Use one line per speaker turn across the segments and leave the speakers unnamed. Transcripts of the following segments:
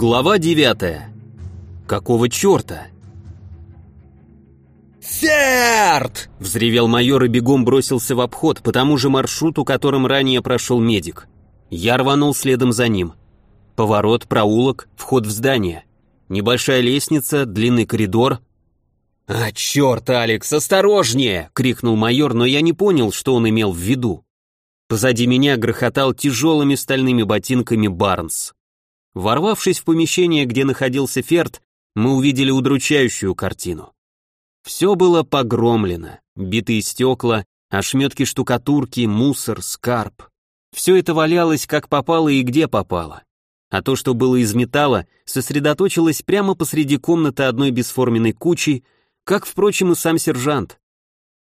Глава 9. Какого черта? «Ферд!» — взревел майор и бегом бросился в обход по тому же маршруту, которым ранее прошел медик. Я рванул следом за ним. Поворот, проулок, вход в здание. Небольшая лестница, длинный коридор. «А, черт, Алекс, осторожнее!» — крикнул майор, но я не понял, что он имел в виду. Позади меня грохотал тяжелыми стальными ботинками Барнс. Ворвавшись в помещение, где находился Ферд, мы увидели удручающую картину. Все было погромлено, битые стекла, ошметки штукатурки, мусор, скарб. Все это валялось как попало и где попало. А то, что было из металла, сосредоточилось прямо посреди комнаты одной бесформенной кучей, как, впрочем, и сам сержант.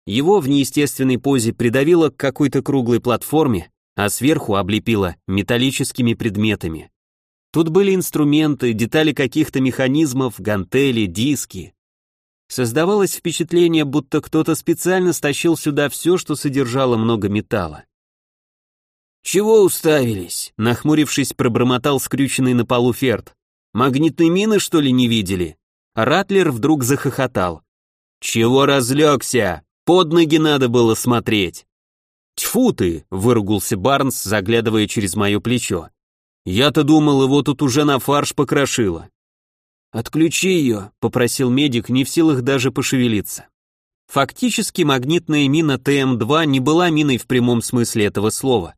Его в неестественной позе придавило к какой-то круглой платформе, а сверху облепило металлическими предметами. Тут были инструменты, детали каких-то механизмов, гантели, диски. Создавалось впечатление, будто кто-то специально стащил сюда все, что содержало много металла. «Чего уставились?» — нахмурившись, пробормотал скрюченный на полу Ферд. «Магнитной мины, что ли, не видели?» Ратлер вдруг захохотал. «Чего разлегся? Под ноги надо было смотреть!» «Тьфу ты!» — выругался Барнс, заглядывая через мое плечо. Я-то думал, его тут уже на фарш покрошило. «Отключи ее», — попросил медик, не в силах даже пошевелиться. Фактически магнитная мина ТМ-2 не была миной в прямом смысле этого слова.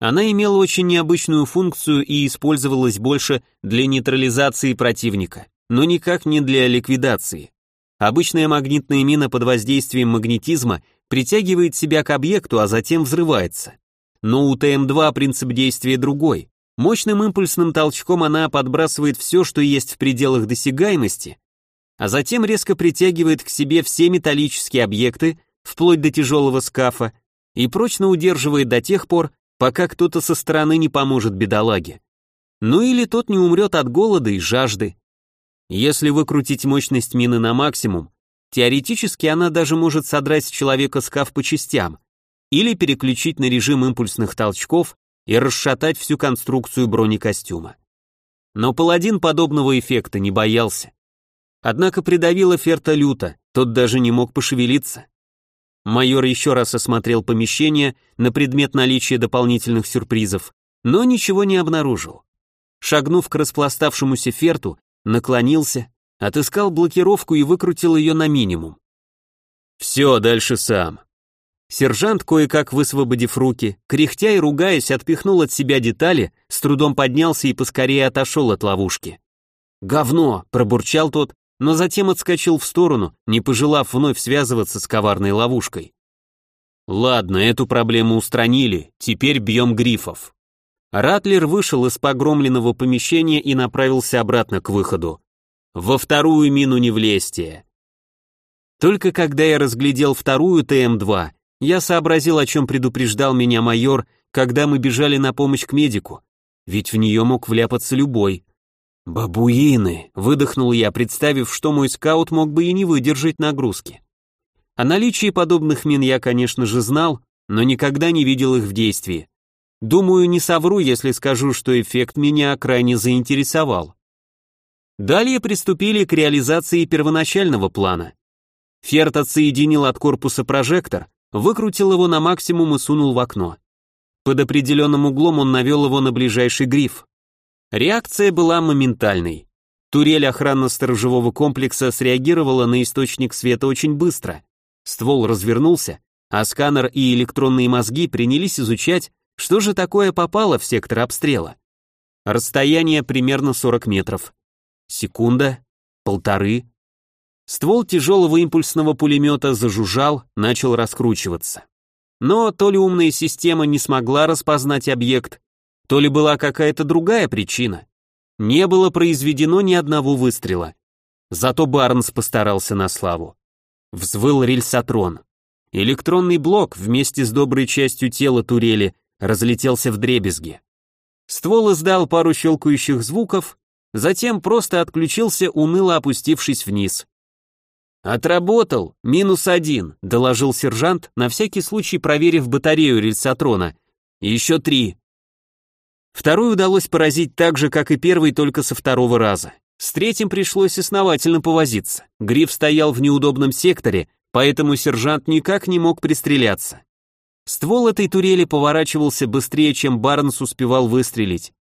Она имела очень необычную функцию и использовалась больше для нейтрализации противника, но никак не для ликвидации. Обычная магнитная мина под воздействием магнетизма притягивает себя к объекту, а затем взрывается. Но у ТМ-2 принцип действия другой. Мощным импульсным толчком она подбрасывает все, что есть в пределах досягаемости, а затем резко притягивает к себе все металлические объекты, вплоть до тяжелого скафа, и прочно удерживает до тех пор, пока кто-то со стороны не поможет бедолаге. Ну или тот не умрет от голода и жажды. Если выкрутить мощность мины на максимум, теоретически она даже может содрать с человека скаф по частям или переключить на режим импульсных толчков и расшатать всю конструкцию бронекостюма. Но паладин подобного эффекта не боялся. Однако придавило Ферта люто, тот даже не мог пошевелиться. Майор еще раз осмотрел помещение на предмет наличия дополнительных сюрпризов, но ничего не обнаружил. Шагнув к распластавшемуся Ферту, наклонился, отыскал блокировку и выкрутил ее на минимум. «Все, дальше сам», Сержант, кое-как высвободив руки, кряхтя и ругаясь, отпихнул от себя детали, с трудом поднялся и поскорее отошел от ловушки. «Говно!» — пробурчал тот, но затем отскочил в сторону, не пожелав вновь связываться с коварной ловушкой. «Ладно, эту проблему устранили, теперь бьем грифов». Ратлер вышел из погромленного помещения и направился обратно к выходу. «Во вторую мину не влезьте». Только когда я разглядел вторую ТМ-2, я сообразил, о чем предупреждал меня майор, когда мы бежали на помощь к медику. Ведь в нее мог вляпаться любой. «Бабуины!» — выдохнул я, представив, что мой скаут мог бы и не выдержать нагрузки. О наличии подобных мин я, конечно же, знал, но никогда не видел их в действии. Думаю, не совру, если скажу, что эффект меня крайне заинтересовал. Далее приступили к реализации первоначального плана. Ферт отсоединил от корпуса прожектор, выкрутил его на максимум и сунул в окно. Под определенным углом он навел его на ближайший гриф. Реакция была моментальной. Турель охранно-сторожевого комплекса среагировала на источник света очень быстро. Ствол развернулся, а сканер и электронные мозги принялись изучать, что же такое попало в сектор обстрела. Расстояние примерно 40 метров. Секунда, полторы, Ствол тяжелого импульсного пулемета зажужжал, начал раскручиваться. Но то ли умная система не смогла распознать объект, то ли была какая-то другая причина. Не было произведено ни одного выстрела. Зато Барнс постарался на славу. Взвыл рельсотрон. Электронный блок вместе с доброй частью тела турели разлетелся в дребезги. Ствол издал пару щелкающих звуков, затем просто отключился, уныло опустившись вниз. «Отработал, минус один», — доложил сержант, на всякий случай проверив батарею рельсотрона. «Еще три». Второй удалось поразить так же, как и первый, только со второго раза. С третьим пришлось основательно повозиться. Гриф стоял в неудобном секторе, поэтому сержант никак не мог пристреляться. Ствол этой турели поворачивался быстрее, чем Барнс успевал выстрелить.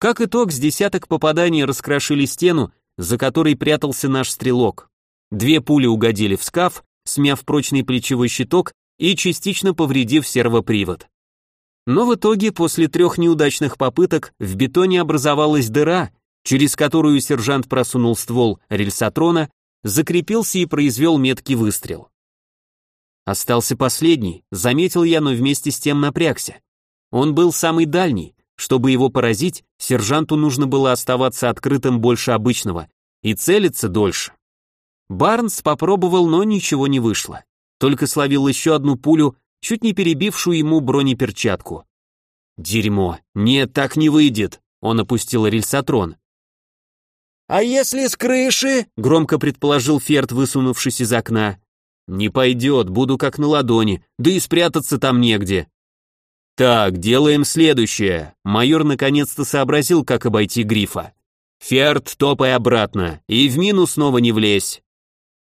Как итог, с десяток попаданий раскрошили стену, за которой прятался наш стрелок. Две пули угодили в скаф, смяв прочный плечевой щиток и частично повредив сервопривод. Но в итоге, после трех неудачных попыток, в бетоне образовалась дыра, через которую сержант просунул ствол рельсотрона, закрепился и произвел меткий выстрел. Остался последний, заметил я, но вместе с тем напрягся. Он был самый дальний, чтобы его поразить, сержанту нужно было оставаться открытым больше обычного и целиться дольше. Барнс попробовал, но ничего не вышло. Только словил еще одну пулю, чуть не перебившую ему бронеперчатку. «Дерьмо! Нет, так не выйдет!» Он опустил рельсотрон.
«А если с крыши?» — громко предположил Ферд, высунувшись из окна.
«Не пойдет, буду как на ладони, да и спрятаться там негде». «Так, делаем следующее». Майор наконец-то сообразил, как обойти грифа. «Ферд, топай обратно, и в мину снова не влезь».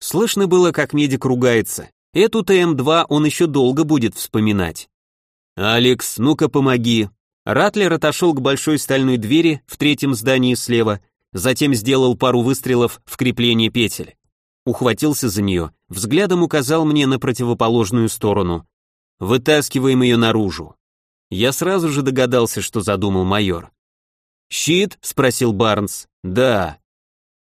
Слышно было, как медик ругается. Эту ТМ-2 он еще долго будет вспоминать. «Алекс, ну-ка помоги». Ратлер отошел к большой стальной двери в третьем здании слева, затем сделал пару выстрелов в крепление петель. Ухватился за нее, взглядом указал мне на противоположную сторону. «Вытаскиваем ее наружу». Я сразу же догадался, что задумал майор. «Щит?» — спросил Барнс. «Да».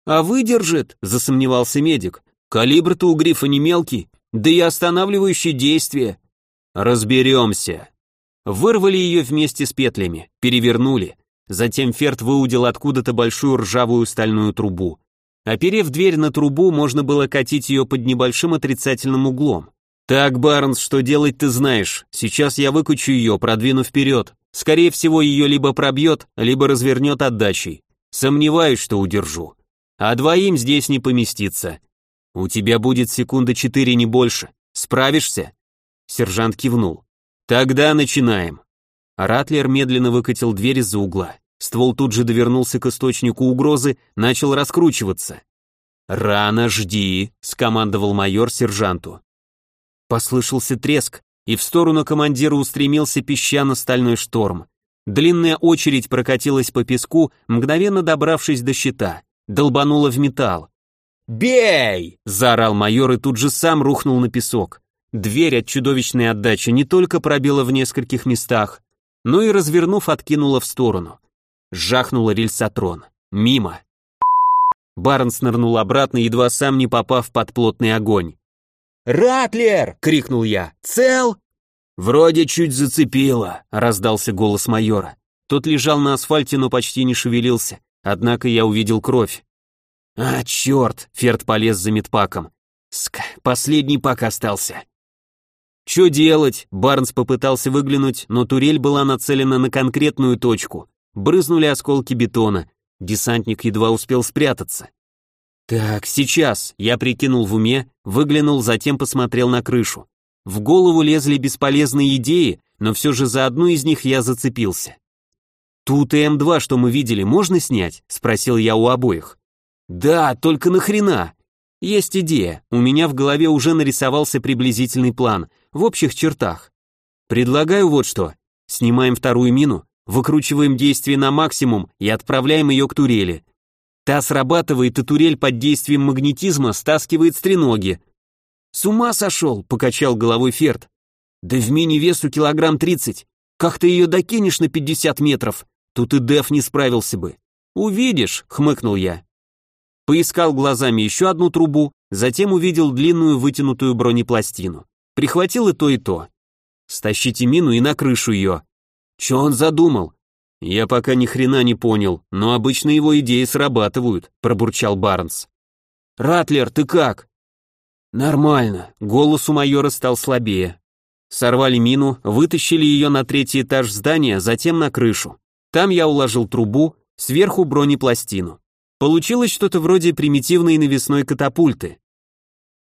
«А выдержит?» — засомневался медик. «Калибр-то у грифа не мелкий, да и останавливающее действие». «Разберемся». Вырвали ее вместе с петлями, перевернули. Затем Ферд выудил откуда-то большую ржавую стальную трубу. Оперев дверь на трубу, можно было катить ее под небольшим отрицательным углом. «Так, Барнс, что делать ты знаешь. Сейчас я выкучу ее, продвину вперед. Скорее всего, ее либо пробьет, либо развернет отдачей. Сомневаюсь, что удержу. А двоим здесь не поместиться. У тебя будет секунда четыре, не больше. Справишься?» Сержант кивнул. «Тогда начинаем». Ратлер медленно выкатил дверь из-за угла. Ствол тут же довернулся к источнику угрозы, начал раскручиваться. «Рано жди», — скомандовал майор сержанту. Послышался треск, и в сторону командира устремился песчано-стальной шторм. Длинная очередь прокатилась по песку, мгновенно добравшись до щита, долбанула в металл. «Бей!» — заорал майор и тут же сам рухнул на песок. Дверь от чудовищной отдачи не только пробила в нескольких местах, но и, развернув, откинула в сторону. Жахнула рельсотрон. Мимо. Барнс нырнул обратно, едва сам не попав под плотный огонь.
«Ратлер!» — крикнул я. «Цел?»
«Вроде чуть зацепило», — раздался голос майора. Тот лежал на асфальте, но почти не шевелился, однако я увидел кровь. «А, черт!» — Ферд полез за медпаком. «Ск, последний пак остался». «Че делать?» — Барнс попытался выглянуть, но турель была нацелена на конкретную точку. Брызнули осколки бетона. Десантник едва успел спрятаться. Так, сейчас, я прикинул в уме, выглянул, затем посмотрел на крышу. В голову лезли бесполезные идеи, но все же за одну из них я зацепился. «Тут и М2, что мы видели, можно снять?» — спросил я у обоих. «Да, только нахрена?» «Есть идея, у меня в голове уже нарисовался приблизительный план, в общих чертах. Предлагаю вот что. Снимаем вторую мину, выкручиваем действие на максимум и отправляем ее к турели. Та срабатывает, и турель под действием магнетизма стаскивает стреноги. «С ума сошел!» — покачал головой Ферд. «Да в мини-весу килограмм тридцать. Как ты ее докинешь на пятьдесят метров? Тут и Деф не справился бы». «Увидишь», — хмыкнул я. Поискал глазами еще одну трубу, затем увидел длинную вытянутую бронепластину. Прихватил и то, и то. «Стащите мину и на крышу ее». «Че он задумал? «Я пока ни хрена не понял, но обычно его идеи срабатывают», — пробурчал Барнс. «Ратлер, ты как?» «Нормально», — голос у майора стал слабее. Сорвали мину, вытащили ее на третий этаж здания, затем на крышу. Там я уложил трубу, сверху бронепластину. Получилось что-то вроде примитивной навесной катапульты.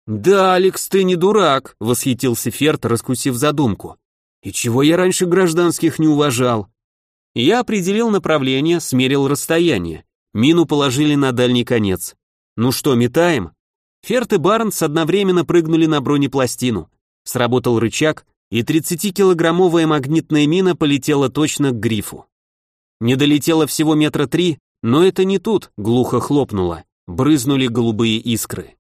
«Да, Алекс, ты не дурак», — восхитился Ферд, раскусив задумку. «И чего я раньше гражданских не уважал?» Я определил направление, смерил расстояние. Мину положили на дальний конец. Ну что, метаем? Ферт и Барнс одновременно прыгнули на бронепластину. Сработал рычаг, и 30-килограммовая магнитная мина полетела точно к грифу. Не долетела всего метра три, но это не тут, глухо хлопнуло. Брызнули голубые искры.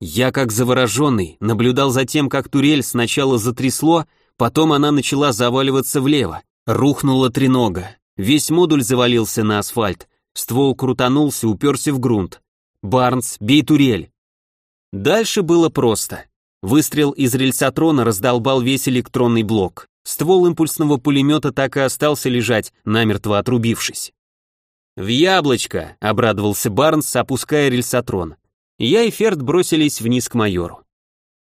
Я, как завороженный, наблюдал за тем, как турель сначала затрясло, потом она начала заваливаться влево. Рухнула тренога. Весь модуль завалился на асфальт. Ствол крутанулся, уперся в грунт. «Барнс, бей турель!» Дальше было просто. Выстрел из рельсотрона раздолбал весь электронный блок. Ствол импульсного пулемета так и остался лежать, намертво отрубившись. «В яблочко!» — обрадовался Барнс, опуская рельсотрон. Я и Ферд бросились вниз к майору.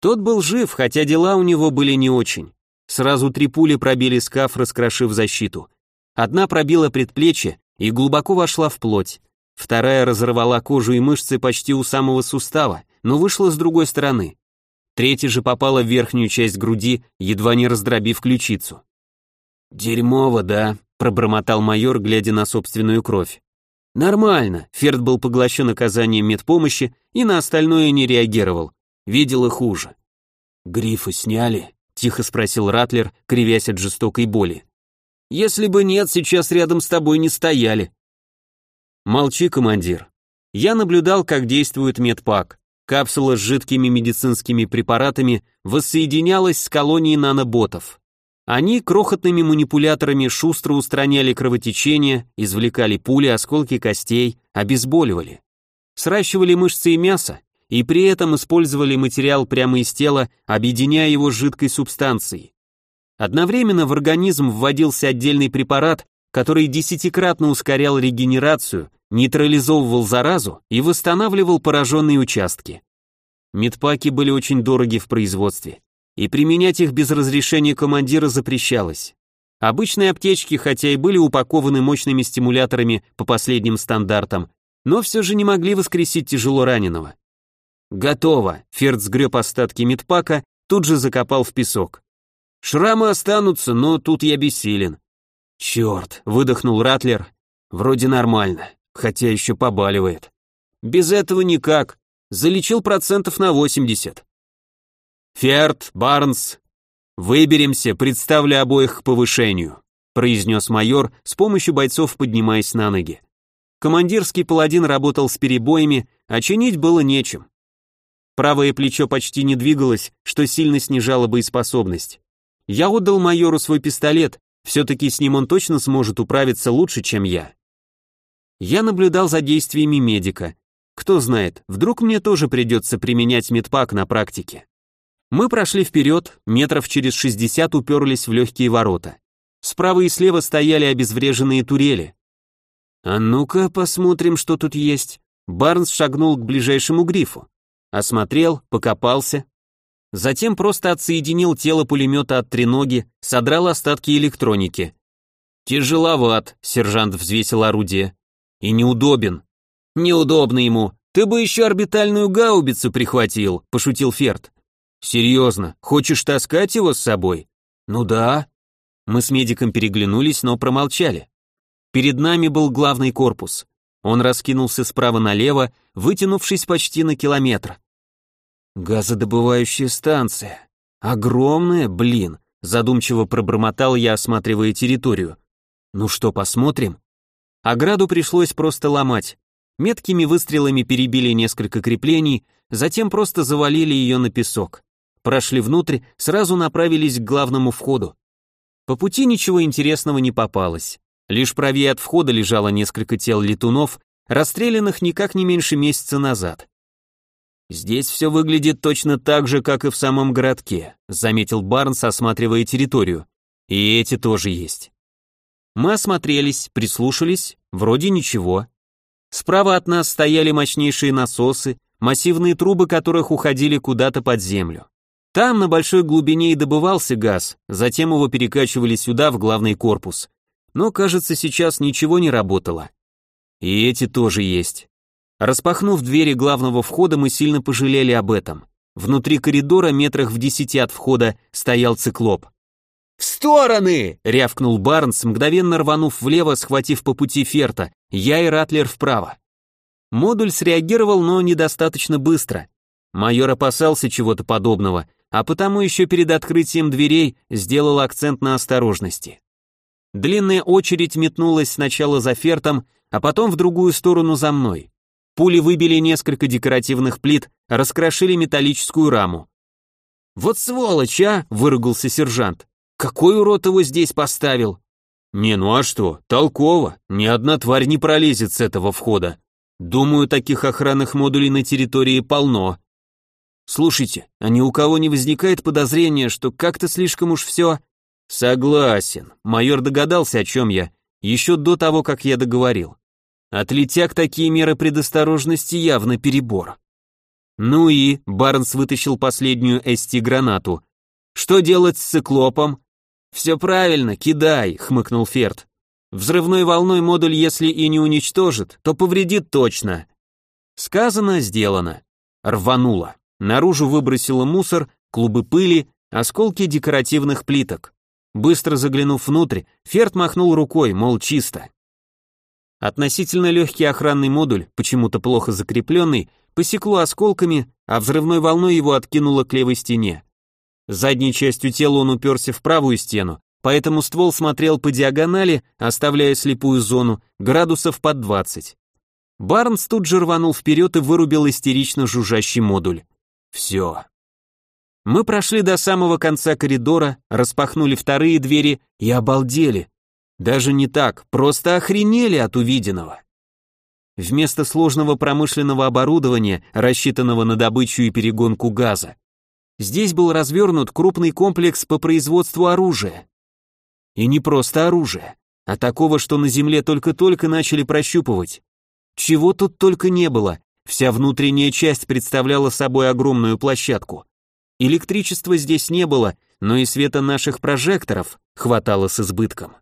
Тот был жив, хотя дела у него были не очень. Сразу три пули пробили скаф, раскрошив защиту. Одна пробила предплечье и глубоко вошла в плоть. Вторая разорвала кожу и мышцы почти у самого сустава, но вышла с другой стороны. Третья же попала в верхнюю часть груди, едва не раздробив ключицу. «Дерьмово, да», — пробормотал майор, глядя на собственную кровь. «Нормально», — Ферд был поглощен оказанием медпомощи и на остальное не реагировал. Видел и хуже. «Грифы сняли?» — тихо спросил Ратлер, кривясь от жестокой боли. «Если бы нет, сейчас рядом с тобой не стояли». «Молчи, командир». Я наблюдал, как действует медпак. Капсула с жидкими медицинскими препаратами воссоединялась с колонией наноботов. Они крохотными манипуляторами шустро устраняли кровотечение, извлекали пули, осколки костей, обезболивали. Сращивали мышцы и мясо, и при этом использовали материал прямо из тела, объединяя его с жидкой субстанцией. Одновременно в организм вводился отдельный препарат, который десятикратно ускорял регенерацию, нейтрализовывал заразу и восстанавливал пораженные участки. Медпаки были очень дороги в производстве, и применять их без разрешения командира запрещалось. Обычные аптечки, хотя и были упакованы мощными стимуляторами по последним стандартам, но все же не могли воскресить тяжело раненого. «Готово», — Ферд сгреб остатки медпака, тут же закопал в песок. «Шрамы останутся, но тут я бессилен». «Черт», — выдохнул Ратлер, — «вроде нормально, хотя еще побаливает». «Без этого никак. Залечил процентов на 80». «Ферд, Барнс, выберемся, представлю обоих к повышению», произнес майор, с помощью бойцов поднимаясь на ноги. Командирский паладин работал с перебоями, а чинить было нечем. Правое плечо почти не двигалось, что сильно снижало боеспособность. Я отдал майору свой пистолет, все-таки с ним он точно сможет управиться лучше, чем я. Я наблюдал за действиями медика. Кто знает, вдруг мне тоже придется применять медпак на практике. Мы прошли вперед, метров через 60 уперлись в легкие ворота. Справа и слева стояли обезвреженные турели. «А ну-ка, посмотрим, что тут есть». Барнс шагнул к ближайшему грифу. Осмотрел, покопался. Затем просто отсоединил тело пулемета от треноги, содрал остатки электроники. «Тяжеловат», — сержант взвесил орудие. «И неудобен». «Неудобно ему. Ты бы еще орбитальную гаубицу прихватил», — пошутил Ферд. «Серьезно, хочешь таскать его с собой?» «Ну да». Мы с медиком переглянулись, но промолчали. Перед нами был главный корпус. Он раскинулся справа налево, вытянувшись почти на километр. «Газодобывающая станция. Огромная, блин», задумчиво пробормотал я, осматривая территорию. «Ну что, посмотрим?» Ограду пришлось просто ломать. Меткими выстрелами перебили несколько креплений, затем просто завалили ее на песок прошли внутрь, сразу направились к главному входу. По пути ничего интересного не попалось. Лишь правее от входа лежало несколько тел летунов, расстрелянных никак не меньше месяца назад. «Здесь все выглядит точно так же, как и в самом городке», заметил Барнс, осматривая территорию. «И эти тоже есть». Мы осмотрелись, прислушались, вроде ничего. Справа от нас стояли мощнейшие насосы, массивные трубы которых уходили куда-то под землю. Там на большой глубине и добывался газ, затем его перекачивали сюда, в главный корпус. Но, кажется, сейчас ничего не работало. И эти тоже есть. Распахнув двери главного входа, мы сильно пожалели об этом. Внутри коридора, метрах в десяти от входа, стоял циклоп.
«В стороны!» — рявкнул Барнс, мгновенно рванув влево, схватив по пути Ферта, я и Ратлер вправо. Модуль среагировал, но недостаточно быстро. Майор опасался чего-то подобного, а потому еще перед открытием дверей сделал акцент на осторожности. Длинная очередь метнулась сначала за Фертом, а потом в другую сторону за мной. Пули выбили несколько декоративных плит, раскрошили металлическую раму. «Вот сволочь, а!» — выругался сержант. «Какой урод его здесь поставил?» «Не, ну а что, толково, ни одна тварь не пролезет с этого входа. Думаю, таких охранных модулей на территории полно». «Слушайте, а ни у кого не возникает подозрения, что как-то слишком уж все...» «Согласен», майор догадался, о чем я, еще до того, как я договорил. От летяг такие меры предосторожности явно перебор. Ну и, Барнс вытащил последнюю ST-гранату. Что делать с циклопом? Все правильно, кидай, хмыкнул Ферд. Взрывной волной модуль, если и не уничтожит, то повредит точно. Сказано, сделано. Рвануло. Наружу выбросило мусор, клубы пыли, осколки декоративных плиток. Быстро заглянув внутрь, Ферд махнул рукой, мол, чисто. Относительно легкий охранный модуль, почему-то плохо закрепленный, посекло осколками, а взрывной волной его откинуло к левой стене. Задней частью тела он уперся в правую стену, поэтому ствол смотрел по диагонали, оставляя слепую зону, градусов под 20. Барнс тут же рванул вперед и вырубил истерично жужжащий модуль. Все. Мы прошли до самого конца коридора, распахнули вторые двери и обалдели. Даже не так, просто охренели от увиденного. Вместо сложного промышленного оборудования, рассчитанного на добычу и перегонку газа, здесь был развернут крупный комплекс по производству оружия. И не просто оружия, а такого, что на Земле только-только начали прощупывать. Чего тут только не было, вся внутренняя часть представляла собой огромную площадку. Электричества здесь не было, но и света наших прожекторов хватало с избытком.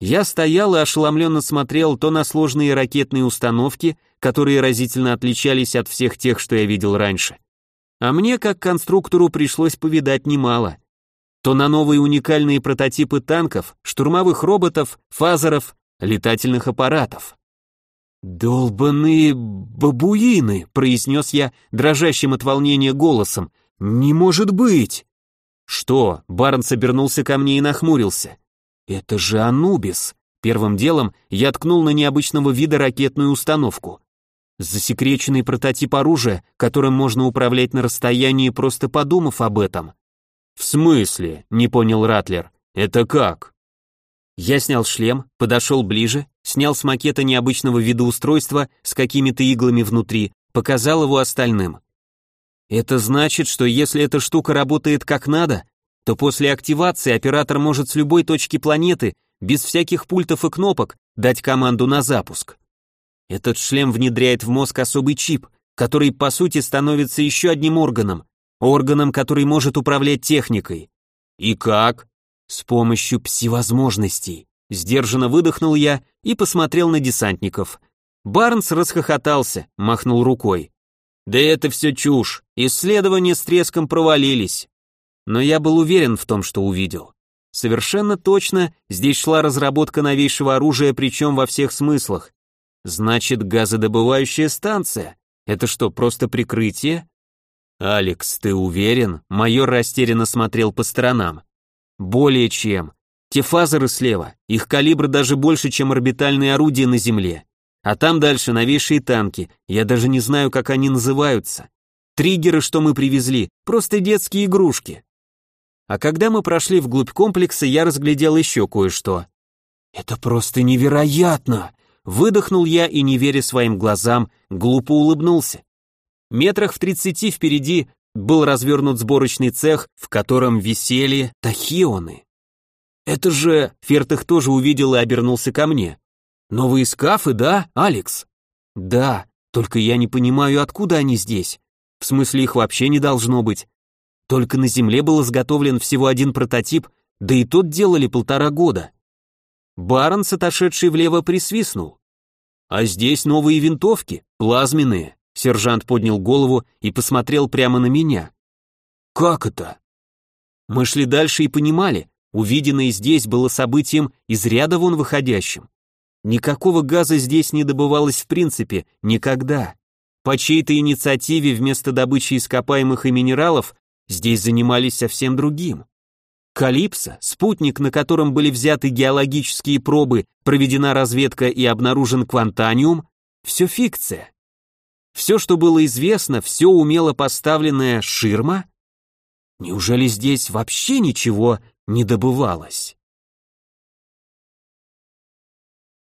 Я стоял и ошеломленно смотрел то на сложные ракетные установки, которые разительно отличались от всех тех, что я видел раньше. А мне, как конструктору, пришлось повидать немало. То на новые уникальные прототипы танков, штурмовых роботов, фазеров, летательных аппаратов. «Долбаные бабуины», — произнес я дрожащим от волнения голосом. «Не может быть!» «Что?» — Барнс обернулся ко мне и нахмурился. Это же Анубис. Первым делом я ткнул на необычного вида ракетную установку. Засекреченный прототип оружия, которым можно управлять на расстоянии, просто подумав об этом. В смысле? Не понял Ратлер. Это как? Я снял шлем, подошел ближе, снял с макета необычного вида устройства с какими-то иглами внутри, показал его остальным. Это значит, что если эта штука работает как надо, то после активации оператор может с любой точки планеты, без всяких пультов и кнопок, дать команду на запуск. Этот шлем внедряет в мозг особый чип, который по сути становится еще одним органом, органом, который может управлять техникой. И как? С помощью пси-возможностей. Сдержанно выдохнул я и посмотрел на десантников. Барнс расхохотался, махнул рукой. Да это все чушь, исследования с треском провалились. Но я был уверен в том, что увидел. Совершенно точно здесь шла разработка новейшего оружия, причем во всех смыслах. Значит, газодобывающая станция. Это что, просто прикрытие? Алекс, ты уверен? Майор растерянно смотрел по сторонам. Более чем. Те фазеры слева, их калибр даже больше, чем орбитальные орудия на Земле. А там дальше новейшие танки, я даже не знаю, как они называются. Триггеры, что мы привезли, просто детские игрушки. А когда мы прошли вглубь комплекса, я разглядел еще кое-что. «Это просто невероятно!» Выдохнул я и, не веря своим глазам, глупо улыбнулся. Метрах в тридцати впереди был развернут сборочный цех, в котором висели тахионы. «Это же...» — Фертых тоже увидел и обернулся ко мне. «Новые скафы, да, Алекс?» «Да, только я не понимаю, откуда они здесь. В смысле, их вообще не должно быть. Только на Земле был изготовлен всего один прототип, да и тот делали полтора года. Баронс, отошедший влево, присвистнул. А здесь новые винтовки, плазменные. Сержант поднял голову и посмотрел прямо на меня. Как это? Мы шли дальше и понимали, Увиденное здесь было событием из ряда вон выходящим. Никакого газа здесь не добывалось в принципе, никогда. По чьей-то инициативе вместо добычи ископаемых и минералов здесь занимались совсем другим. Калипсо, спутник, на котором были взяты геологические пробы, проведена разведка и обнаружен квантаниум, все фикция. Все, что было известно, все умело поставленная ширма? Неужели здесь вообще ничего не добывалось?